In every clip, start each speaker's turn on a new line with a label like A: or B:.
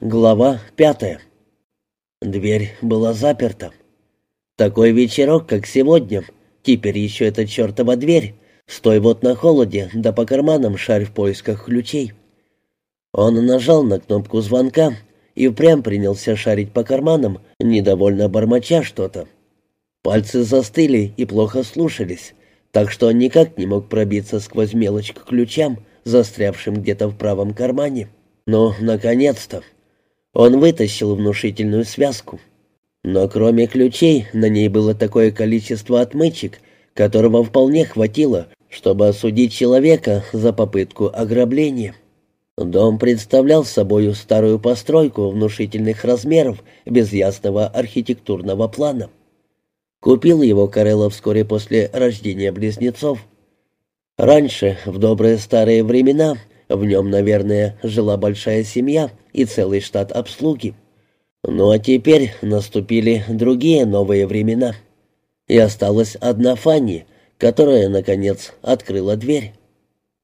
A: Глава пятая. Дверь была заперта. Такой вечерок, как сегодня, теперь еще эта чертова дверь. Стой вот на холоде, да по карманам шарь в поисках ключей. Он нажал на кнопку звонка и впрямь принялся шарить по карманам, недовольно бормоча что-то. Пальцы застыли и плохо слушались, так что он никак не мог пробиться сквозь мелочь к ключам, застрявшим где-то в правом кармане. Ну, наконец-то! Он вытащил внушительную связку. Но кроме ключей, на ней было такое количество отмычек, которого вполне хватило, чтобы осудить человека за попытку ограбления. Дом представлял собою старую постройку внушительных размеров без ясного архитектурного плана. Купил его Карелла вскоре после рождения близнецов. Раньше, в добрые старые времена, в нем, наверное, жила большая семья и целый штат обслуги. Ну а теперь наступили другие новые времена. И осталась одна Фанни, которая, наконец, открыла дверь.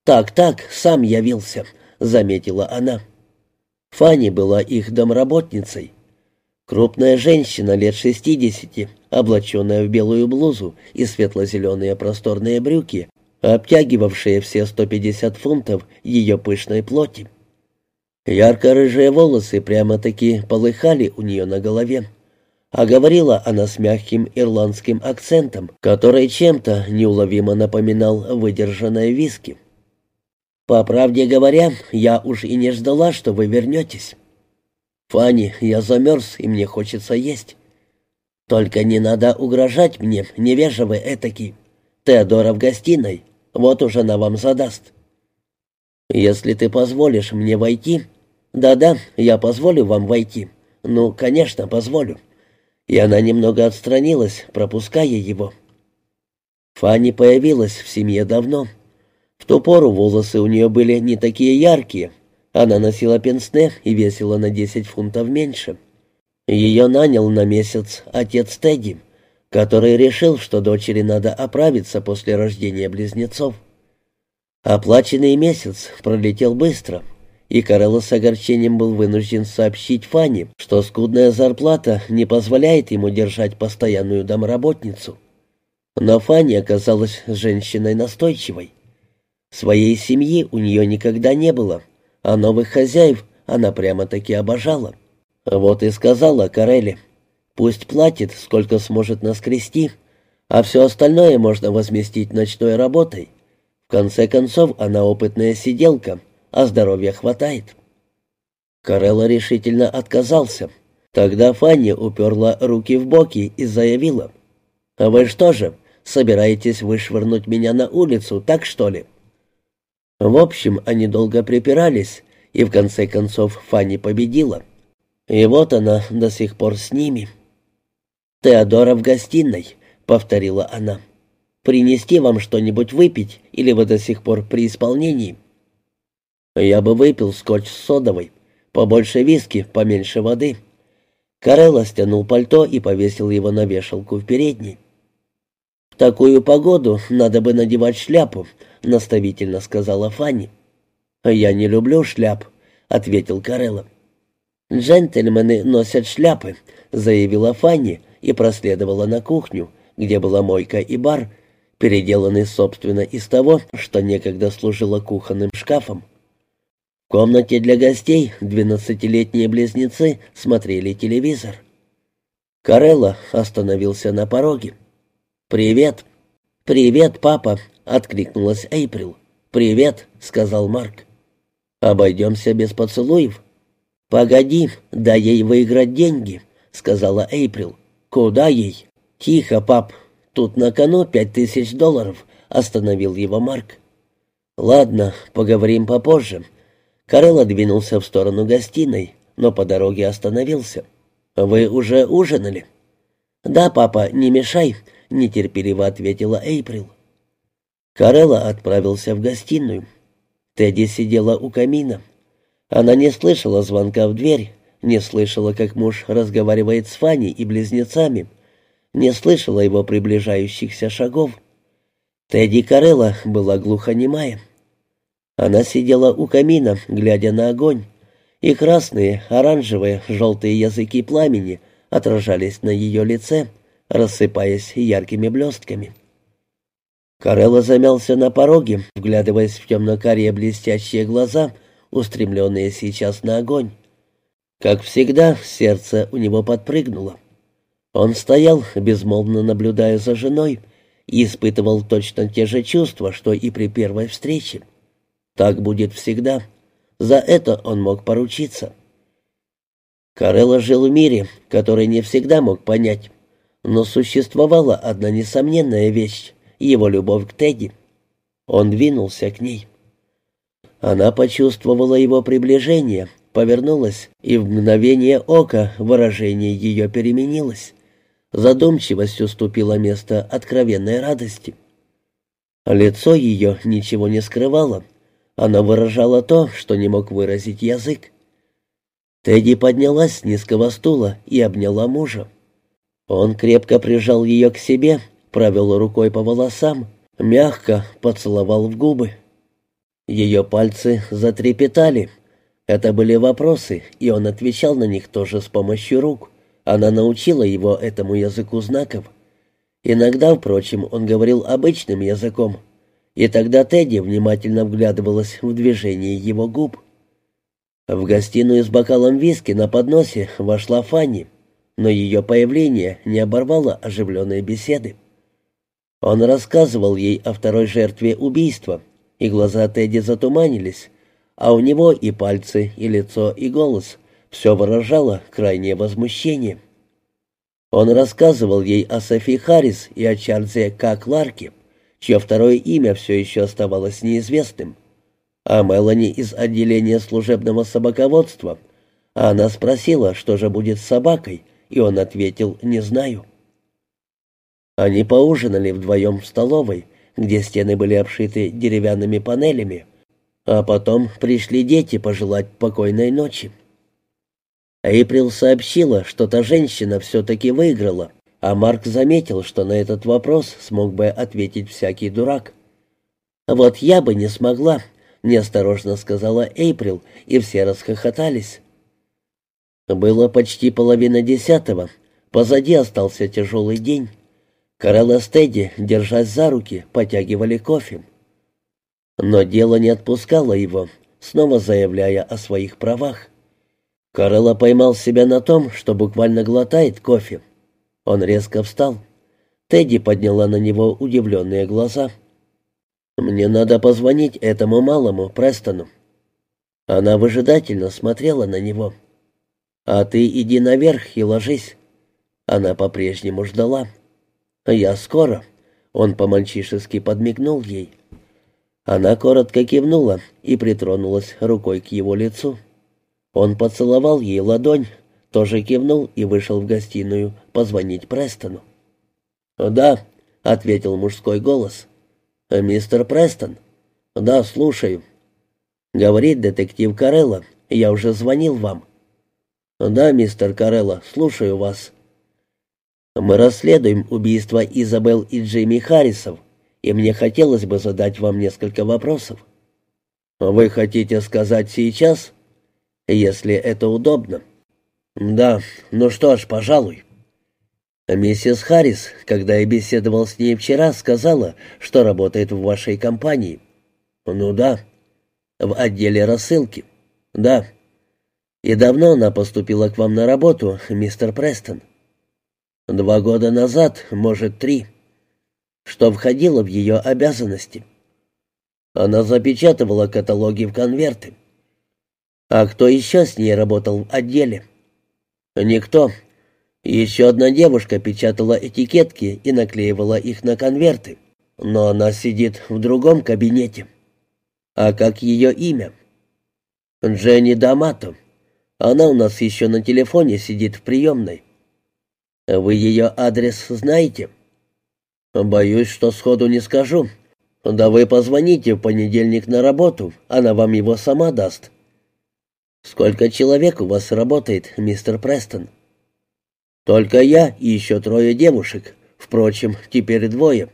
A: «Так-так, сам явился», — заметила она. Фанни была их домработницей. Крупная женщина лет шестидесяти, облаченная в белую блузу и светло-зеленые просторные брюки, обтягивавшие все 150 фунтов ее пышной плоти. Ярко-рыжие волосы прямо-таки полыхали у нее на голове, а говорила она с мягким ирландским акцентом, который чем-то неуловимо напоминал выдержанное виски. «По правде говоря, я уж и не ждала, что вы вернетесь. Фанни, я замерз, и мне хочется есть. Только не надо угрожать мне, невежливый этакий. Теодора в гостиной, вот уж она вам задаст. Если ты позволишь мне войти... Да-да, я позволю вам войти. Ну, конечно, позволю. И она немного отстранилась, пропуская его. Фанни появилась в семье давно. В ту пору волосы у нее были не такие яркие. Она носила пенсне и весила на 10 фунтов меньше. Ее нанял на месяц отец Тедди который решил, что дочери надо оправиться после рождения близнецов. Оплаченный месяц пролетел быстро, и Карелло с огорчением был вынужден сообщить Фанни, что скудная зарплата не позволяет ему держать постоянную домработницу. Но Фанни оказалась женщиной настойчивой. Своей семьи у нее никогда не было, а новых хозяев она прямо-таки обожала. Вот и сказала Карелле, Пусть платит, сколько сможет наскрести, а все остальное можно возместить ночной работой. В конце концов, она опытная сиделка, а здоровья хватает. Карелла решительно отказался. Тогда Фанни уперла руки в боки и заявила. «А вы что же, собираетесь вышвырнуть меня на улицу, так что ли?» В общем, они долго припирались, и в конце концов Фанни победила. И вот она до сих пор с ними. «Теодора в гостиной», — повторила она. «Принести вам что-нибудь выпить, или вы до сих пор при исполнении?» «Я бы выпил скотч с содовой. Побольше виски, поменьше воды». Карелла стянул пальто и повесил его на вешалку в передней. «В такую погоду надо бы надевать шляпу», — наставительно сказала Фанни. «Я не люблю шляп», — ответил Карелла. «Джентльмены носят шляпы», — заявила Фанни, и проследовала на кухню, где была мойка и бар, переделанный, собственно, из того, что некогда служило кухонным шкафом. В комнате для гостей двенадцатилетние близнецы смотрели телевизор. Карелла остановился на пороге. «Привет!» «Привет, папа!» — откликнулась Эйприл. «Привет!» — сказал Марк. «Обойдемся без поцелуев?» «Погоди, дай ей выиграть деньги», — сказала Эйприл. «Куда ей?» «Тихо, пап. Тут на кону пять тысяч долларов», — остановил его Марк. «Ладно, поговорим попозже». Карелла двинулся в сторону гостиной, но по дороге остановился. «Вы уже ужинали?» «Да, папа, не мешай», — нетерпеливо ответила Эйприл. Карелла отправился в гостиную. Тедди сидела у камина. Она не слышала звонка в дверь, не слышала, как муж разговаривает с Фанни и близнецами, не слышала его приближающихся шагов. Тедди Карелла была глухонемая. Она сидела у камина, глядя на огонь, и красные, оранжевые, желтые языки пламени отражались на ее лице, рассыпаясь яркими блестками. Карелла замялся на пороге, вглядываясь в темно-карие блестящие глаза, устремленные сейчас на огонь. Как всегда, сердце у него подпрыгнуло. Он стоял, безмолвно наблюдая за женой, и испытывал точно те же чувства, что и при первой встрече. Так будет всегда. За это он мог поручиться. Карелла жил в мире, который не всегда мог понять, но существовала одна несомненная вещь — его любовь к Тедди. Он двинулся к ней. Она почувствовала его приближение, повернулась, и в мгновение ока выражение ее переменилось. Задумчивость уступила место откровенной радости. Лицо ее ничего не скрывало — она выражала то, что не мог выразить язык. Тедди поднялась с низкого стула и обняла мужа. Он крепко прижал ее к себе, провел рукой по волосам, мягко поцеловал в губы. Ее пальцы затрепетали. Это были вопросы, и он отвечал на них тоже с помощью рук. Она научила его этому языку знаков. Иногда, впрочем, он говорил обычным языком, и тогда Тедди внимательно вглядывалась в движение его губ. В гостиную с бокалом виски на подносе вошла Фанни, но ее появление не оборвало оживленной беседы. Он рассказывал ей о второй жертве убийства, и глаза Тедди затуманились, а у него и пальцы, и лицо, и голос все выражало крайнее возмущение. Он рассказывал ей о Софи Харрис и о Чарльзе К. Кларке, чье второе имя все еще оставалось неизвестным, а Мелани из отделения служебного собаководства. А она спросила, что же будет с собакой, и он ответил «не знаю». Они поужинали вдвоем в столовой, где стены были обшиты деревянными панелями, а потом пришли дети пожелать покойной ночи. Эйприл сообщила, что та женщина все-таки выиграла, а Марк заметил, что на этот вопрос смог бы ответить всякий дурак. «Вот я бы не смогла», — неосторожно сказала Эйприл, и все расхохотались. Было почти половина десятого. Позади остался тяжелый день. Карелла и Стедди, держась за руки, потягивали кофе. Но дело не отпускало его, снова заявляя о своих правах. Карелла поймал себя на том, что буквально глотает кофе. Он резко встал. Тедди подняла на него удивленные глаза. «Мне надо позвонить этому малому, Престону». Она выжидательно смотрела на него. «А ты иди наверх и ложись». Она по-прежнему ждала. «Я скоро». Он по-мальчишески подмигнул ей. Она коротко кивнула и притронулась рукой к его лицу. Он поцеловал ей ладонь, тоже кивнул и вышел в гостиную позвонить Престону. «Да», — ответил мужской голос. «Мистер Престон?» «Да, слушаю». «Говорит детектив Карелла. Я уже звонил вам». «Да, мистер Карелла, слушаю вас». «Мы расследуем убийство Изабел и Джимми Харрисов, и мне хотелось бы задать вам несколько вопросов». «Вы хотите сказать сейчас?» «Если это удобно». «Да, ну что ж, пожалуй». «Миссис Харрис, когда я беседовал с ней вчера, сказала, что работает в вашей компании». «Ну да». «В отделе рассылки». «Да». «И давно она поступила к вам на работу, мистер Престон?» «Два года назад, может, три». «Что входило в ее обязанности?» Она запечатывала каталоги в конверты. «А кто еще с ней работал в отделе?» «Никто. Еще одна девушка печатала этикетки и наклеивала их на конверты, но она сидит в другом кабинете. А как ее имя?» «Дженни Дамато. Она у нас еще на телефоне сидит в приемной. Вы ее адрес знаете?» «Боюсь, что сходу не скажу. Да вы позвоните в понедельник на работу, она вам его сама даст». «Сколько человек у вас работает, мистер Престон?» «Только я и еще трое девушек. Впрочем, теперь двое.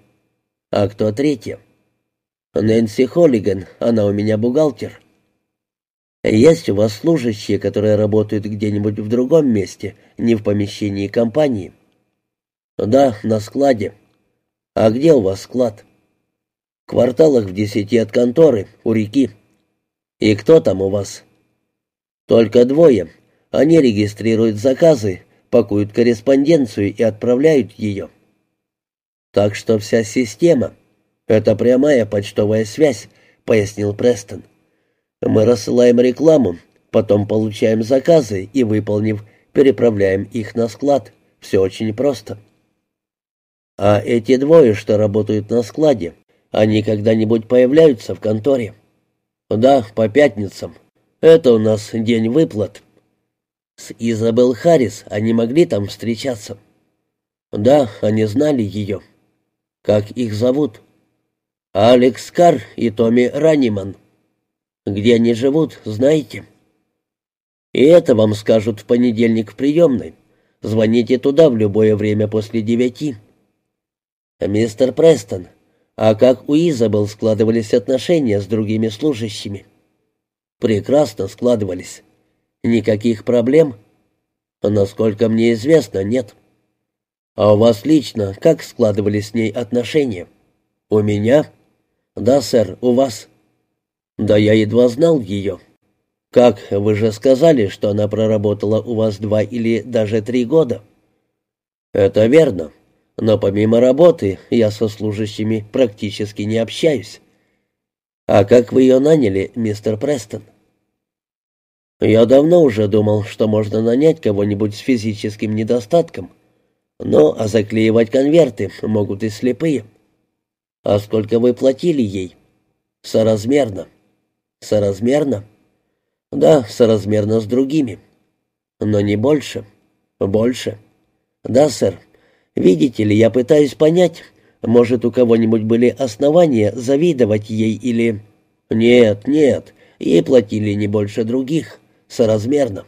A: А кто третья?» «Нэнси Холлиган, она у меня бухгалтер». Есть у вас служащие, которые работают где-нибудь в другом месте, не в помещении компании? Да, на складе. А где у вас склад? В кварталах в десяти от конторы, у реки. И кто там у вас? Только двое. Они регистрируют заказы, пакуют корреспонденцию и отправляют ее. Так что вся система — это прямая почтовая связь, пояснил Престон. Мы рассылаем рекламу, потом получаем заказы и, выполнив, переправляем их на склад. Все очень просто. А эти двое, что работают на складе, они когда-нибудь появляются в конторе? Да, по пятницам. Это у нас день выплат. С Изабел Харрис они могли там встречаться? Да, они знали ее. Как их зовут? Алекс Кар и Томми Раниман. Где они живут, знаете? И это вам скажут в понедельник в приемной. Звоните туда в любое время после девяти. Мистер Престон, а как у Изабел складывались отношения с другими служащими? Прекрасно складывались. Никаких проблем? Насколько мне известно, нет. А у вас лично как складывались с ней отношения? У меня? Да, сэр, у вас. Да я едва знал ее. Как, вы же сказали, что она проработала у вас два или даже три года. Это верно. Но помимо работы я со служащими практически не общаюсь. А как вы ее наняли, мистер Престон? Я давно уже думал, что можно нанять кого-нибудь с физическим недостатком. Но а заклеивать конверты могут и слепые. А сколько вы платили ей? Соразмерно. Соразмерно? Да, соразмерно с другими. Но не больше. Больше. Да, сэр. Видите ли, я пытаюсь понять, может, у кого-нибудь были основания завидовать ей или... Нет, нет, ей платили не больше других. Соразмерно.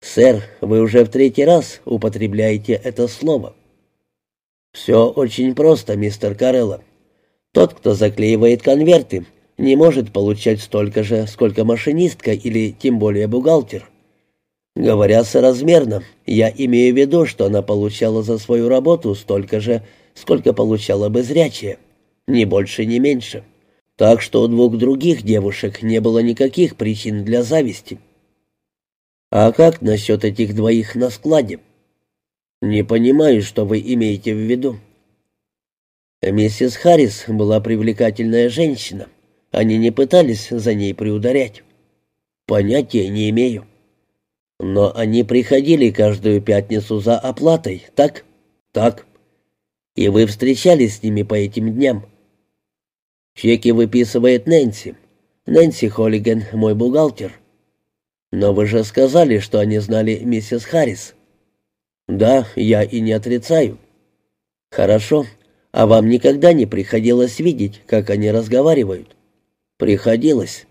A: Сэр, вы уже в третий раз употребляете это слово. Все очень просто, мистер Карелло. Тот, кто заклеивает конверты, не может получать столько же, сколько машинистка или тем более бухгалтер. Говоря соразмерно, я имею в виду, что она получала за свою работу столько же, сколько получала бы зрячая, ни больше, ни меньше. Так что у двух других девушек не было никаких причин для зависти. А как насчет этих двоих на складе? Не понимаю, что вы имеете в виду. Миссис Харрис была привлекательная женщина. Они не пытались за ней приударять. Понятия не имею. Но они приходили каждую пятницу за оплатой, так? Так. И вы встречались с ними по этим дням. Чеки выписывает Нэнси. Нэнси Холлиган, мой бухгалтер. Но вы же сказали, что они знали миссис Харрис. Да, я и не отрицаю. Хорошо. А вам никогда не приходилось видеть, как они разговаривают? «Приходилось.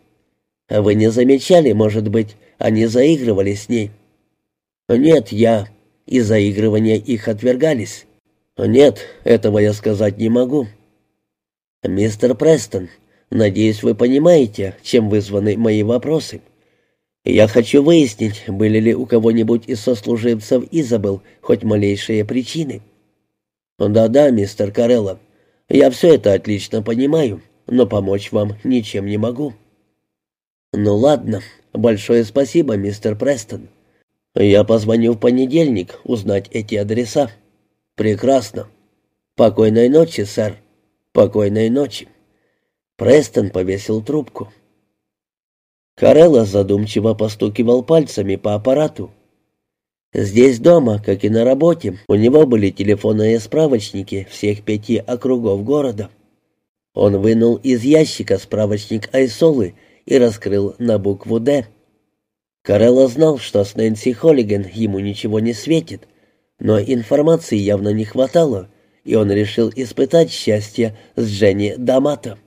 A: Вы не замечали, может быть, они заигрывали с ней?» «Нет, я...» И заигрывания их отвергались. «Нет, этого я сказать не могу». «Мистер Престон, надеюсь, вы понимаете, чем вызваны мои вопросы. Я хочу выяснить, были ли у кого-нибудь из сослуживцев Изабел хоть малейшие причины». «Да-да, мистер Карелло, я все это отлично понимаю но помочь вам ничем не могу». «Ну ладно, большое спасибо, мистер Престон. Я позвоню в понедельник узнать эти адреса». «Прекрасно. Покойной ночи, сэр. Покойной ночи». Престон повесил трубку. Карелла задумчиво постукивал пальцами по аппарату. Здесь дома, как и на работе, у него были телефонные справочники всех пяти округов города. Он вынул из ящика справочник Айсолы и раскрыл на букву «Д». Карелла знал, что с Нэнси Холлиган ему ничего не светит, но информации явно не хватало, и он решил испытать счастье с Дженни Дамато.